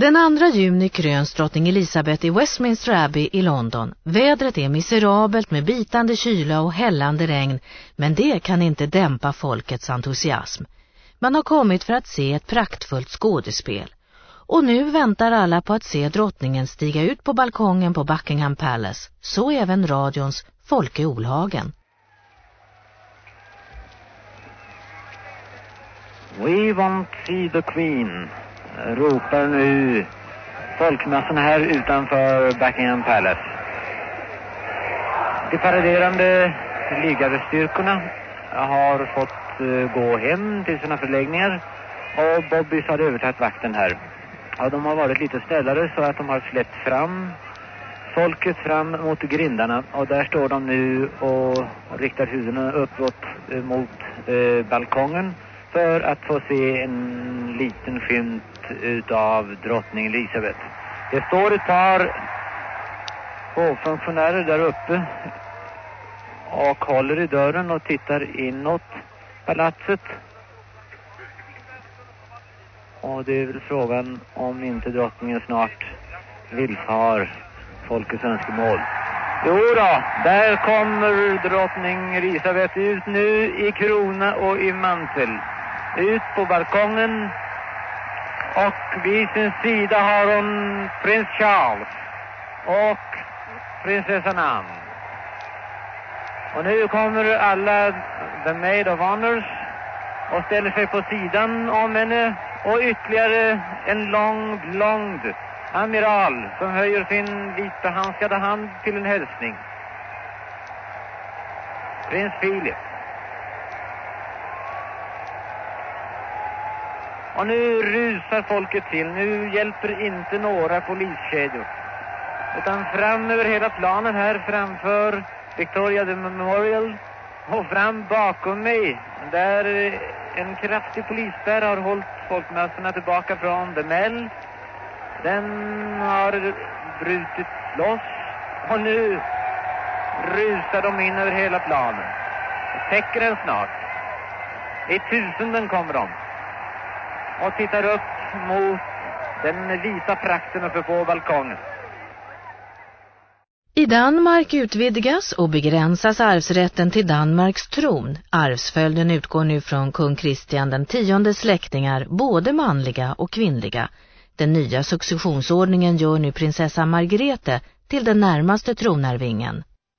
Den 2 juni kröns drottning Elisabeth i Westminster Abbey i London. Vädret är miserabelt med bitande kyla och hällande regn, men det kan inte dämpa folkets entusiasm. Man har kommit för att se ett praktfullt skådespel. Och nu väntar alla på att se drottningen stiga ut på balkongen på Buckingham Palace, så även radions Folke Olhagen. We want see the Queen, ropar nu folkmassan här utanför Buckingham Palace. De paraderande ligarestyrkorna har fått eh, gå hem till sina förläggningar och Bobbys har övertagit vakten här. Ja, de har varit lite snällare så att de har släppt fram folket fram mot grindarna och där står de nu och riktar huvudena uppåt eh, mot eh, balkongen för att få se en liten skymt utav drottning Elisabeth. Det står ett par hovfunktionärer där uppe och håller i dörren och tittar inåt palatset. Och det är väl frågan om inte drottningen snart villfar folkets önskemål. Jo då, där kommer drottning Elisabeth ut nu i krona och i mantel. Ut på balkongen och vid sin sida har hon prins Charles och prinsessan Anne. Och nu kommer alla the maid of honors och ställer sig på sidan om henne och ytterligare en lång lång amiral som höjer sin vitbehandskade hand till en hälsning. Prins Philip. Och nu rusar folket till. Nu hjälper inte några poliskedjor. Utan fram över hela planen här framför Victoria the Memorial och fram bakom mig där eh, en kraftig polisspärr har hållit folkmassorna tillbaka från The Mell. Den har brutit loss och nu rusar de in över hela planen. Täcker den snart. I tusenden kommer de och tittar upp mot den vita prakten uppe på balkongen. I Danmark utvidgas och begränsas arvsrätten till Danmarks tron. Arvsföljden utgår nu från kung Kristian den tionde släktingar, både manliga och kvinnliga. Den nya successionsordningen gör nu prinsessa Margrethe till den närmaste tronarvingen.